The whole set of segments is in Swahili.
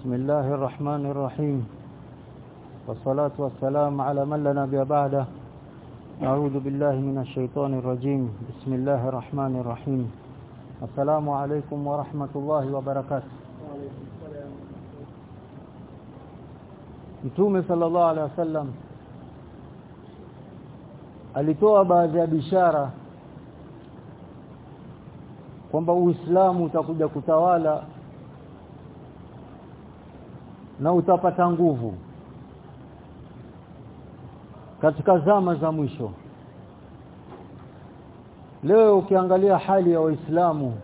بسم الله الرحمن الرحيم. والصلاة والسلام على من لا نبي بعده. أعوذ بالله من الشيطان الرجيم. بسم الله الرحمن الرحيم. السلام عليكم ورحمة الله وبركاته. Mtume sallallahu alaihi wasallam alitoa baadhi ya bishara kwamba Uislamu utakuja kutawala na utapata nguvu katika zama za mwisho. Leo ukiangalia hali ya waislamu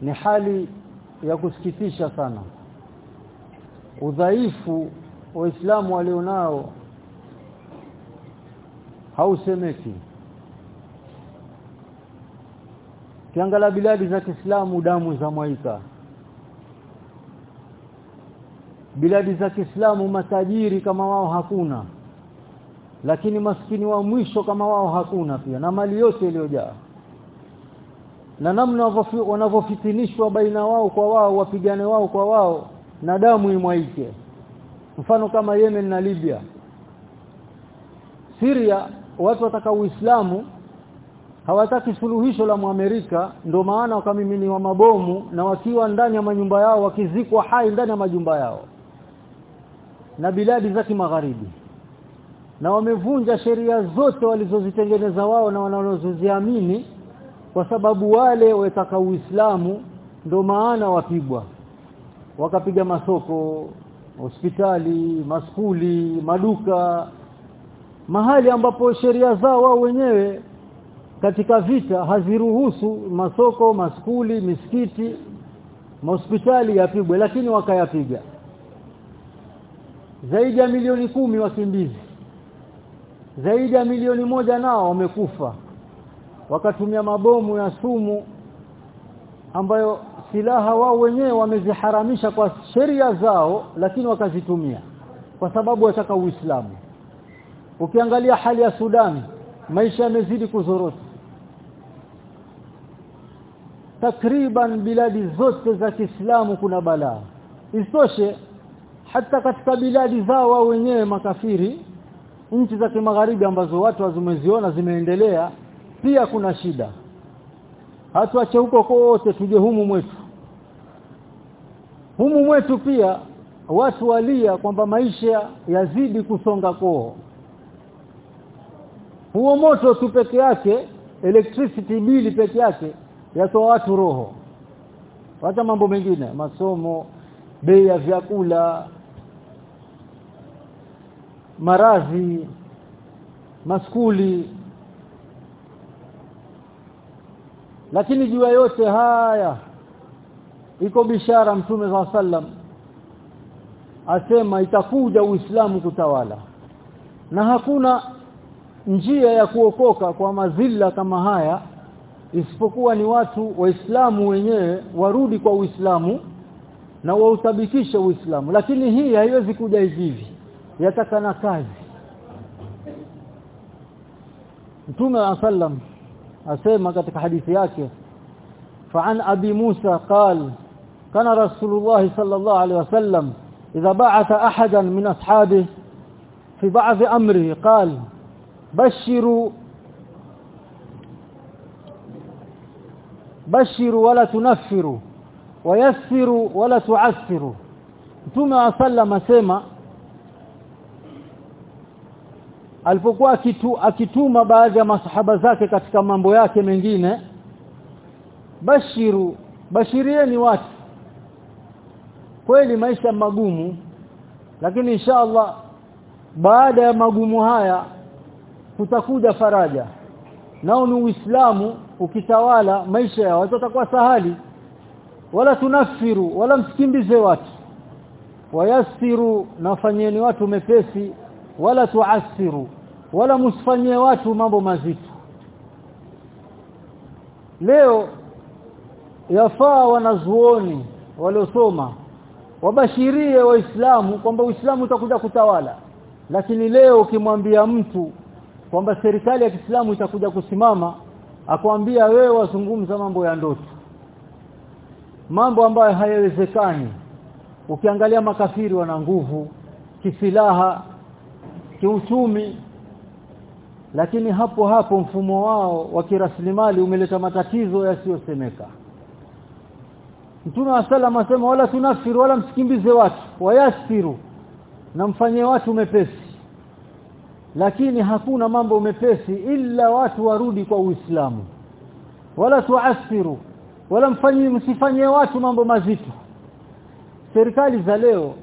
ni hali ya kusikitisha sana. Udhaifu waislamu walionao hausemeki. Kiangalia biladi za Kiislamu damu za mwaika biladi za Kiislamu matajiri kama wao hakuna. Lakini maskini wa mwisho kama wao hakuna pia. Na mali yote iliyojaa. Na namna wanavyofitinishwa baina wao kwa wao wapigane wao kwa wao na damu imwaike. Mfano kama Yemen na Libya. Syria watu wataka Uislamu hawataki suluhisho la Muamerika ndio maana wakamiminiwa mabomu na wakiwa ndani ya manyumba yao wakizikwa hai ndani ya majumba yao na biladi za kimagharibi. Na wamevunja sheria zote walizozitengeneza wao na wanazoziamini kwa sababu wale wetaka Uislamu ndo maana wapigwa. Wakapiga masoko hospitali maskuli maduka mahali ambapo sheria zao wao wenyewe katika vita haziruhusu masoko maskuli misikiti mahospitali yapigwe lakini wakayapiga zaidi ya milioni kumi wakimbizi. Zaidi ya milioni moja nao wamekufa. Wakatumia mabomu ya sumu ambayo silaha wao wenyewe wameziharamisha kwa sheria zao lakini wakazitumia kwa sababu wataka Uislamu. Ukiangalia hali ya Sudan maisha yamezidi kuzorota. Takriban biladi zote za Kiislamu kuna balaa. Isitoshe hata katika biladi zao wao wenyewe makafiri nchi za kimagharibi ambazo watu wazimeziona zimeendelea pia kuna shida. Hatuache huko kote tuje humu mwetu. Humu mwetu pia watu walia kwamba maisha yazidi kusonga koo. Huo moto tu peke yake electricity bili peke yake yatoa watu roho. Wacha mambo mengine masomo bei ya vyakula marazi maskuli. Lakini juu yote haya iko bishara mtume wa sallam asema itakuja uislamu kutawala. Na hakuna njia ya kuokoka kwa mazilla kama haya isipokuwa ni watu waislamu wenyewe warudi kwa uislamu na wauthabikishe uislamu. Lakini hii haiwezi kuja hivi yataka na kazi Mtume wa sallam asema katika hadithi yake فعن ابي موسى قال كان رسول الله صلى الله عليه وسلم إذا بعث احدا من اصحابه في بعض امره قال بشروا بشروا ولا تنفروا ويسروا ولا تعسروا Mtume wa sallam asema alipokuwa akitu, akituma baadhi ya masahaba zake katika mambo yake mengine bashiru bashirieni watu. Kweli maisha magumu lakini insha Allah baada ya magumu haya kutakuja faraja. Nao ni uislamu ukitawala maisha ya watu watakuwa sahali. Wala tunafiru wala msikimbize watu. Wayasiru nafanyeni watu mepesi wala tuasiru wala msifanyie watu mambo mazito. Leo yafaa wanazuoni waliosoma wabashirie waislamu kwamba uislamu utakuja kutawala. Lakini leo ukimwambia mtu kwamba serikali ya Kiislamu itakuja kusimama akwambia wewe wazungumza mambo ya ndoto. Mambo ambayo hayawezekani. Ukiangalia makafiri wana nguvu kisilaha kiuchumi lakini hapo hapo mfumo wao wa kiraslimali umeleta matatizo yasiyosemeka. Mtume wa sallam asema wala tunafiru wala msikimbize watu wayasiru na mfanyie watu mepesi. Lakini hakuna mambo mepesi ila watu warudi kwa Uislamu. Wala tuasiru wala mfanyie msifanyie watu mambo mazito. Serikali za leo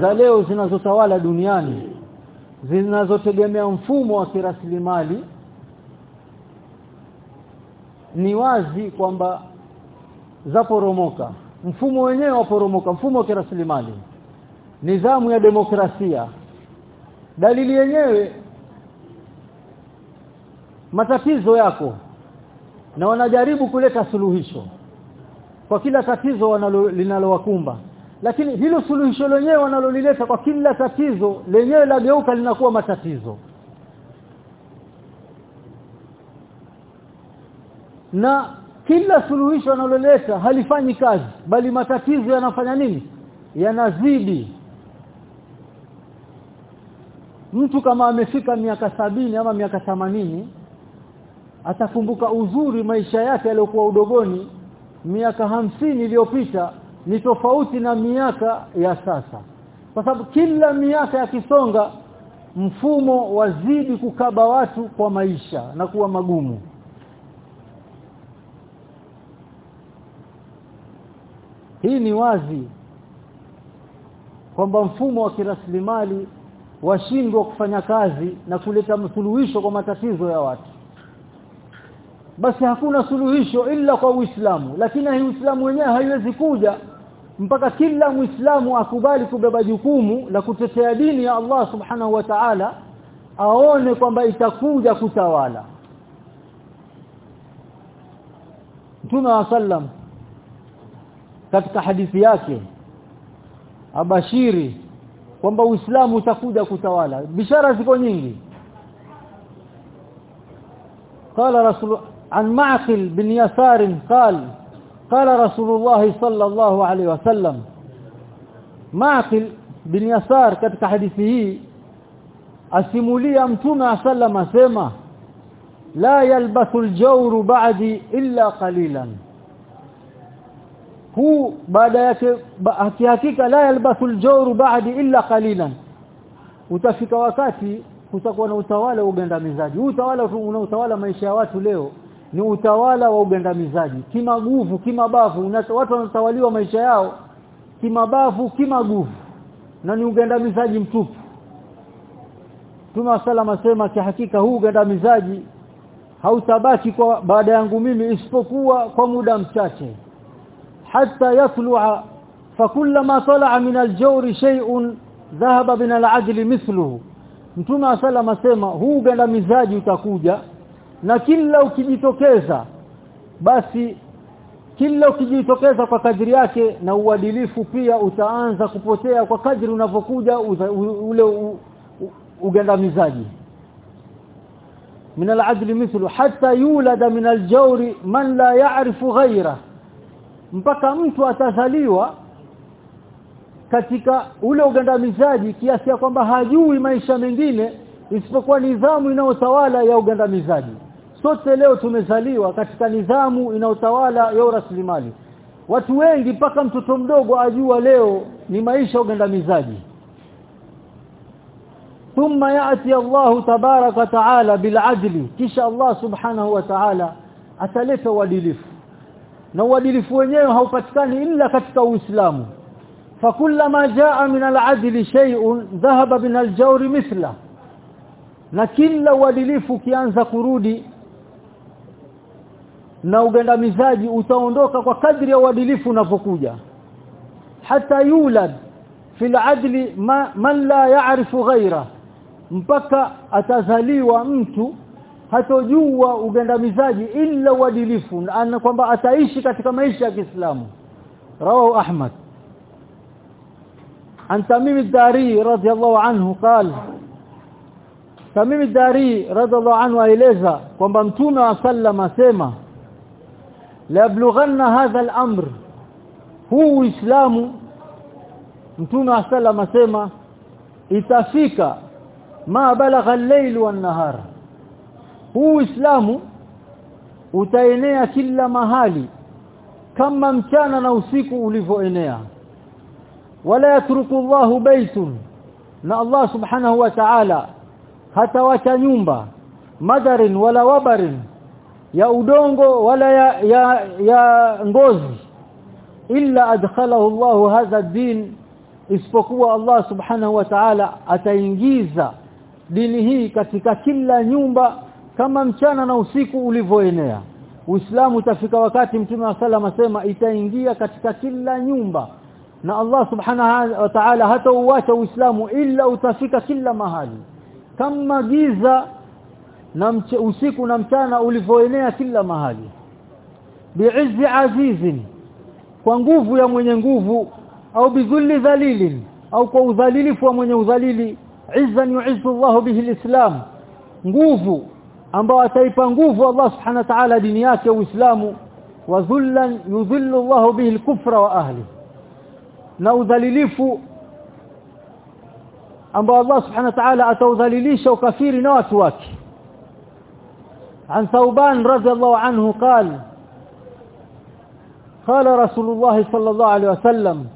za leo zinazotawala duniani zinazotegemea mfumo wa kiraslimali ni wazi kwamba zaporomoka. Mfumo wenyewe waporomoka mfumo wa kiraslimali nidhamu ya demokrasia. Dalili yenyewe matatizo yako. Na wanajaribu kuleta suluhisho kwa kila tatizo linalowakumba lakini hilo suluhisho lenyewe wanalolileta kwa kila tatizo lenyewe lageuka linakuwa matatizo. Na kila suluhisho wanaloleta halifanyi kazi bali matatizo yanafanya nini? Yanazidi. Mtu kama amefika miaka sabini ama miaka themanini atakumbuka uzuri maisha yake aliyokuwa udogoni miaka hamsini iliyopita ni tofauti na miaka ya sasa. Kwa sababu kila miaka yakisonga mfumo wazidi kukaba watu kwa maisha na kuwa magumu. Hii ni wazi kwamba mfumo wa kiraslimali washindwa kufanya kazi na kuleta msuluhisho kwa matatizo ya watu. Basi hakuna suluhisho ila kwa Uislamu lakini Uislamu wenyewe haiwezi kuja mpaka kila Muislamu akubali kubeba jukumu la kutetea dini ya Allah Subhanahu wa Ta'ala aone kwamba itakuja kutawala Mtume wa sallam katika hadithi yake abashiri kwamba Uislamu utakuja kutawala bishara ziko nyingi قال رسول عن معقل بن يسار قال قال رسول الله صلى الله عليه وسلم معقل بن يسار katika hadithi hii asimulia mtume sallam asema la yalbathu aljawru ba'di illa qalilan huu baada yake hakika la yalbathu aljawru ba'di illa qalilan utafika wakati kutakuwa na utawala wa ugandamizaji huu utawala unaotawala maisha ya watu leo ni utawala wa ugandamizaji. Kimaguvu kimabavu. Watu wanatawaliwa maisha yao. Kimabavu kimaguvu. Na ni ugandamizaji mtupu. Tuma salama sema hakika huu ugandamizaji hautabaki kwa baada yangu mimi isipokuwa kwa muda mchache. Hatta yatlu'a fakullama tala'a min aljawr shay'un dhahaba min al-'adli mithluhu. Mtume salama sema huu ugandamizaji utakuja na kila ukijitokeza basi kila ukijitokeza kwa kadri yake na uadilifu pia utaanza kupotea kwa kadri unavyokuja ule u, u, ugandamizaji من العدل مثله حتى يولد من الجور من لا يعرف غيره mpaka mtu atazaliwa katika ule ugandamizaji kiasi ya kwamba hajui maisha mengine isipokuwa nidhamu inayotawala ya ugandamizaji sote leo tumezaliwa katika nidhamu inayotawala ya rasilimali watu wengi mpaka mtoto mdogo ajua leo ni maisha ugandamizaji. Thumma yati Allah tabaraka taala biladli kisha Allah subhanahu wa ta'ala ataleta uadilifu. Na uadilifu wenyewe haupatikani ila katika Uislamu. Fakullama jaa min al-adli shay'un dhahaba min al-jawri mithla. Na kila uadilifu ukianza kurudi na ugandamizaji utaondoka kwa kadri ya uadilifu unapokuja hata yulad fil adli ma, man la ya'rifu ghaira mpaka atazaliwa mtu hatojua ugandamizaji ila uadilifu na kwamba ataishi katika maisha ya Kiislamu rawahu Ahmad عن تميم الداري رضي الله عنه قال تميم الداري رضي الله عنه aeleza kwamba mtume wa sallam asema la yablughanna hadha al-amr huu uislamu mtume asalam asema itafika ma balagha al-layl wan-nahar huu Uislamu utaenea kila mahali kama mchana na usiku ulivyoenea. Wala yatruku Allahu baitun na Allah subhanahu wa ta'ala hatawacha nyumba madarin wala wabarin ya udongo wala ya, ya, ya ngozi. Illa adkhalahu Allahu hadha din isipokuwa Allah subhanahu wa ta'ala ataingiza dini hii katika kila nyumba kama mchana na usiku ulivyoenea. Uislamu utafika wakati Mtume wa sala asema itaingia katika kila nyumba. Na Allah subhanahu wa ta'ala hata uacha Uislamu ila utafika kila mahali. Kama giza na mche, usiku na mchana ulivyoenea kila mahali bi'izzi azizin kwa nguvu ya mwenye nguvu au bidhulli dhalilin au kwa udhalilifu wa mwenye udhalili izzan yu'izzu Allah bihi alislam nguvu ambao ataipa nguvu Allah subhanahu wa ta'ala dini yake Uislamu wa dhullan yudhillu Allah bihi al-kufra wa ahli na udhalilifu ambao Allah subhanahu wa ta'ala ataudhalilisha ukafiri na watu wake عن ثوبان رضي الله عنه قال قال رسول الله صلى الله عليه وسلم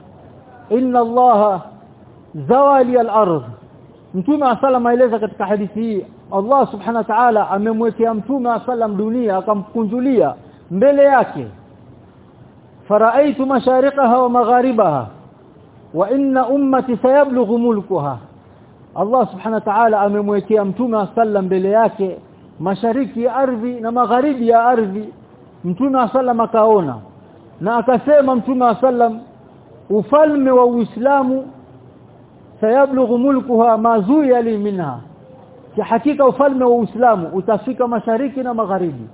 إن الله زوالي الأرض mtume sallam aeleza katika hadithi hii Allah subhanahu wa ta'ala amemwekea mtume sallam dunia akamkunjulia mbele yake faraitu mashariqaha wa magharibaha wa inna ummati sayablughu mulkuha Allah subhanahu wa ta'ala amemwekea mtume sallam mbele yake mashariki ya ardhi na magharibi ya ardhi mtume sallam akaona. Na akasema mtume sallam ufalme wa Uislamu sayablughu mulkuha mazuya li minha. Ki hakika ufalme wa Uislamu utafika mashariki na magharibi.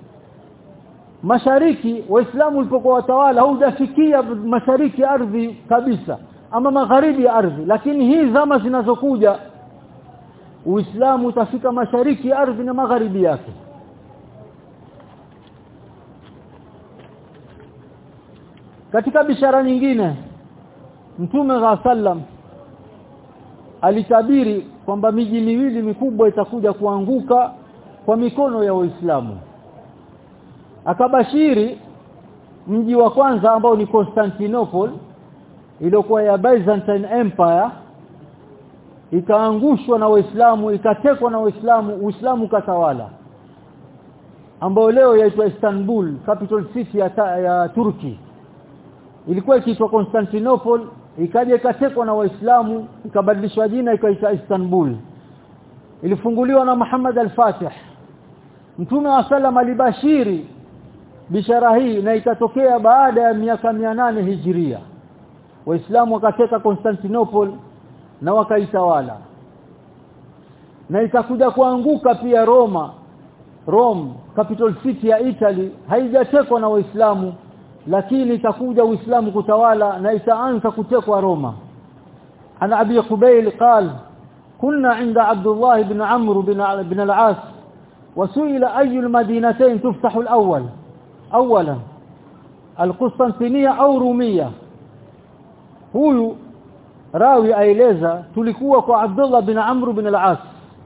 Mashariki waislamu walipokuwa watawala haujafikia mashariki ardhi kabisa ama magharibi ya ardhi. Lakini hii zama zinazokuja Uislamu utafika mashariki ardhi na magharibi yake katika bishara nyingine Mtume wa sallam alitabiri kwamba miji miwili mikubwa itakuja kuanguka kwa mikono ya Uislamu. akabashiri mji wa kwanza ambao ni Constantinople iliyokuwa ya Byzantine Empire ikaangushwa na Waislamu ikatekwa na Waislamu Uislamu katawala ambao leo yaitwa Istanbul capital city ya, ta, ya Turki. Ilikuwa ikiitwa Constantinople ikaja ikatekwa na Waislamu ikabadilishwa jina ikaitwa Istanbul. Ilifunguliwa na Muhammad al-Fatih. Mtume wa sallam alibashiri bishara hii na ikatokea baada ya miaka 800 hijiria. Waislamu wakateka Constantinople na wakaitawala na itakuja kuanguka pia Roma Rome capital city ya Italy haijatekwa na Waislamu lakini itakuja Uislamu kutawala na itaanza kutekwa Roma ana Abi Qubayl قال كنا عند عبد الله بن عمرو بن بن العاص وسئل أي المدينتين تفتح الأول أولا القسطنطينية أو رومية huyu rawi aeleza tulikuwa kwa Abdullah bin Amr bin al-As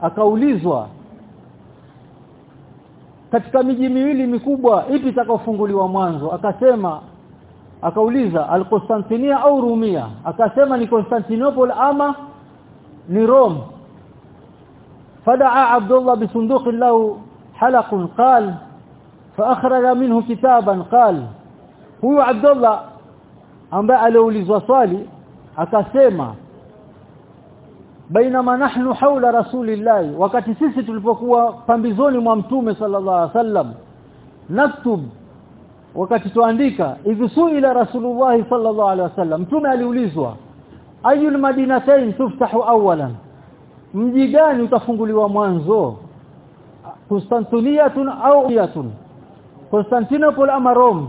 akaulizwa katika miji miwili mikubwa ipi itakayofunguliwa mwanzo akasema akauliza al-Constantinia au Rumia akasema ni Constantinople ama ni Rome فدعا عبد الله بصندوق له حلق قال فاخرج منه كتابا قال هو عبد الله ambaye aliulizwa swali akasema bainama nahnu haula rasulillahi wakati sisi tulipokuwa pambizoni mwa mtume sallallahu alaihi wasallam naktub wakati tuandika idhusu ila rasulullah sallallahu alaihi wasallam mtume aliulizwa ayul madinatain tuftahu awalan mji gani utafunguliwa mwanzo? Konstantiniyatun au Iyatun Constantinople ama Rome?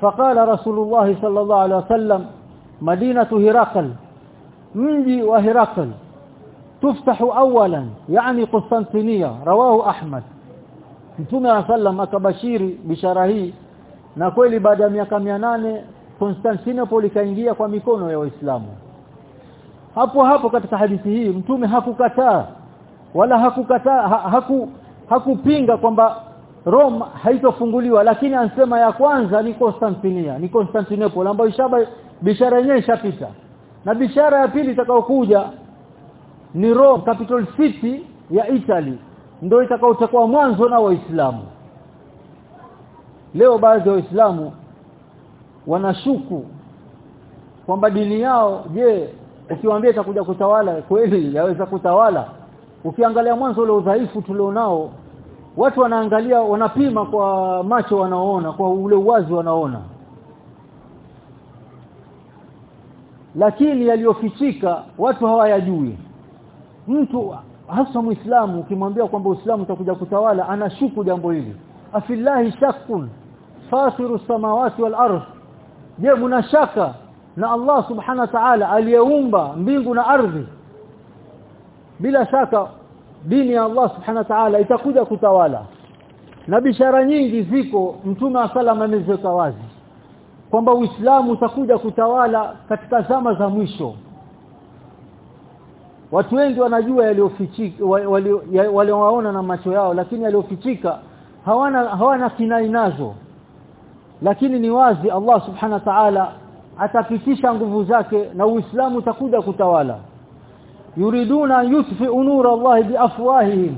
Faqala rasulullah sallallahu alaihi wasallam مدينة هرقل مجي وهرقل تفتح اولا يعني قسطنطينيه رواه احمد Mtume sallam akabashiri bishara hii na kweli baada ya miaka 800 Constantinople ikaingia kwa mikono ya Waislamu hapo hapo katika hadithi hii mtume hakukataa wala hakukataa ha, haku hakupinga kwamba Rome haitofunguliwa lakini ansema ya kwanza ni Constantinople ni Constantinople ambayo ishaba bishara yenyewe ishapita. Na bishara ya pili itakayokuja ni Rome capital city ya Italy. Ndio itakayotakuwa mwanzo na waislamu. Leo baadhi ya waislamu wanashuku kwamba dini yao je ukiwaambia itakuja kutawala kweli yaweza kutawala? Ukiangalia mwanzo ule udhaifu tulionao watu wanaangalia wanapima kwa macho wanaoona kwa ule uwazi wanaona lakini yaliyofichika watu hawayajui. Mtu hasa muislamu ukimwambia kwamba uislamu utakuja kutawala anashuku jambo hili. Afillahi shakkun fasiru samawati wal ardh. Je mnashaka na Allah subhana wa ta'ala aliyeumba mbingu na ardhi? Bila shaka dini ya Allah subhana wa ta'ala itakuja kutawala. Na bishara nyingi ziko mtume salama ameziweka wazi kwamba Uislamu utakuja kutawala katika zama za mwisho. Watu wengi wanajua yaliyofichika waliowaona na macho yao lakini yaliyofichika hawana hawana kinai nazo. Lakini ni wazi Allah subhana wa ta'ala atapitisha nguvu zake na Uislamu utakuja kutawala. Yuriduna yutfi unura Allah biafwahihim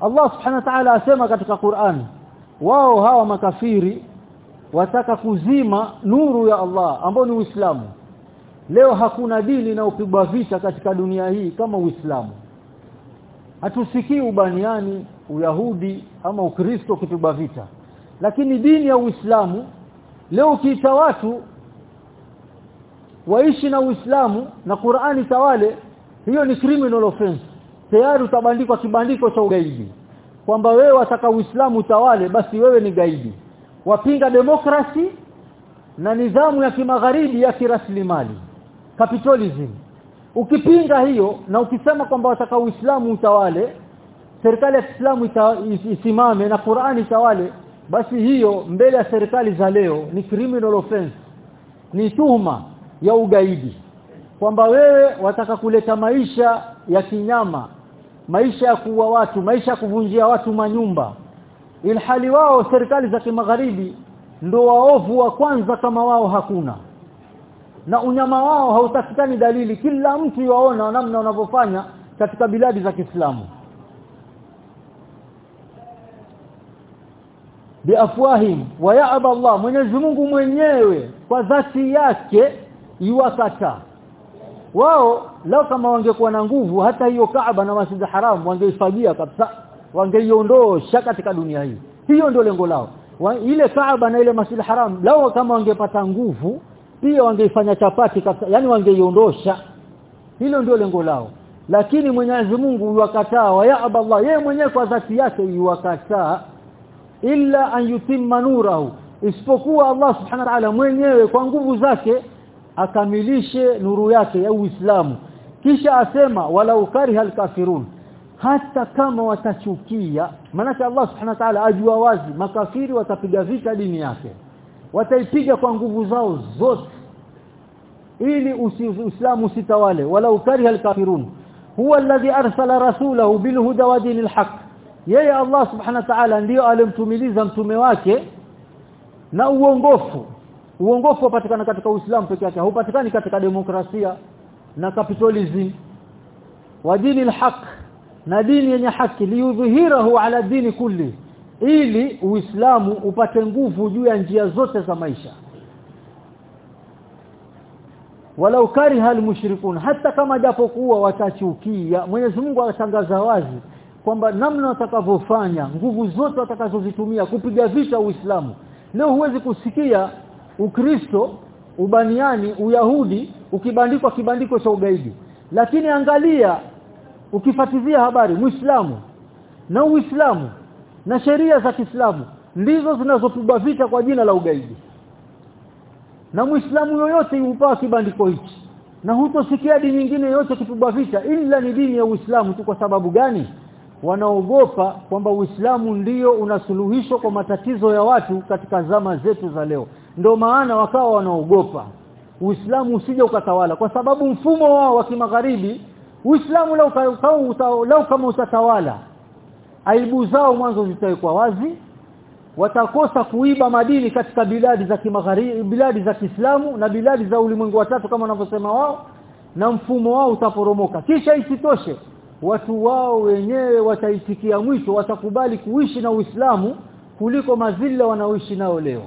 Allah subhana wa ta'ala asema katika Qur'an wao hawa makafiri wataka kuzima nuru ya Allah ambao ni Uislamu. Leo hakuna dini inayopigwa vita katika dunia hii kama Uislamu. Hatusikii ubaniani uyahudi ama ukristo kupigwa vita. Lakini dini ya Uislamu leo ukiita watu waishi na Uislamu na Qur'ani tawale hiyo ni criminal offense. Tayari utabandikwa kibandiko cha ugaidi. Kwamba wewe wataka Uislamu tawale basi wewe ni gaidi wapinga demokrasi na nidhamu ya kimagharibi ya kiraslimali capitalism. Ukipinga hiyo na ukisema kwamba wataka Uislamu utawale serikali ya Kiislamu ita, isimame na Qur'ani itawale basi hiyo mbele ya serikali za leo ni criminal offense ni tuhuma ya ugaidi. Kwamba wewe wataka kuleta maisha ya kinyama maisha ya kuua watu maisha ya kuvunjia watu manyumba ilhali wao serikali za kimagharibi ndo waovu wa kwanza kama wao hakuna. Na unyama wao hautafikani dalili. Kila mtu yaona namna wanavyofanya katika biladi za Kiislamu. Biafwahim wa ya'ba Allah Mwenyezi Mungu mwenyewe kwa dhati yake iwakata wao lao kama wangekuwa na nguvu hata hiyo Kaaba na Masjid Haram wangeifagia kabisa wangeiondosha katika dunia hii. Hiyo ndio lengo lao. Wa, ile Kaaba na ile Masjid Haram lao kama wangepata nguvu pia wangeifanya chapati kabisa yani wangeiondosha hilo ndio lengo lao. Lakini Mwenyezi Mungu yuwakataa wa ya Allah yeye mwenyewe kwa dhati yake yuwakataa illa an yutimma nurahu. Isipokuwa Allah subhanahu wa ta'ala mwenyewe kwa nguvu zake akamilishe nuru yake ya Uislamu. Kisha asema walau kariha alkafirun hata kama watachukia. Maana Allah subhanahu wa ta'ala ajua wazi makafiri watapiga vita dini yake. Wataipiga kwa nguvu zao zote. Ili uislamu usitawale. Wala ukariha alkafirun. Huwa alladhi arsala rasulahu bilhuda wa dinil haqq yeye Allah subhanahu wa ta'ala ndio alimtumiliza mtume wake na uongofu. Uongofu upatikana katika Uislamu peke yake. Haupatikani katika demokrasia na capitalism. Wa dini alhaq na dini yenye haki liudhihirahu ala dini kulli ili Uislamu upate nguvu juu ya njia zote za maisha. Walau kariha almushrikun hata kama japokuwa watachukia Mwenyezi Mungu atangaza wazi kwamba namna watakavyofanya nguvu zote watakazozitumia kupiga vita Uislamu. Leo huwezi kusikia Ukristo ubaniani Uyahudi ukibandikwa kibandiko cha ugaidi. Lakini angalia ukifatizia habari Muislamu na Uislamu na sheria za Kiislamu ndizo zinazopigwa vita kwa jina la ugaidi. Na Muislamu yoyote yupaa kibandiko hichi na hutosikia dini nyingine yote kipigwa vita ila ni dini ya Uislamu tu. Kwa sababu gani? Wanaogopa kwamba Uislamu ndiyo unasuluhisho kwa matatizo ya watu katika zama zetu za leo. Ndio maana wakawa wanaogopa. Uislamu usije ukatawala. Kwa sababu mfumo wao wa kimagharibi Uislamu lau kama lau kama utatawala aibu zao mwanzo zitawekwa wazi watakosa kuiba madini katika biladi za kimagharibi biladi za Kiislamu na biladi za ulimwengu wa tatu kama wanavyosema wao na mfumo wao utaporomoka. Kisha isitoshe watu wao wenyewe wataitikia mwisho watakubali kuishi na Uislamu kuliko mazila wanaoishi nao leo.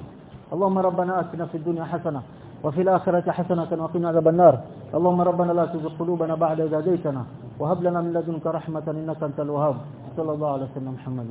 Allahumma rabbana atina fid dunya hasana wa fil akhirati hasanatan wa qina adhaban nar. اللهم ربنا لا تزغ قلوبنا بعد إذ هديتنا وهب لنا من لدنك رحمة إنك أنت الوهاب. صلى الله عليه وسلم محمد.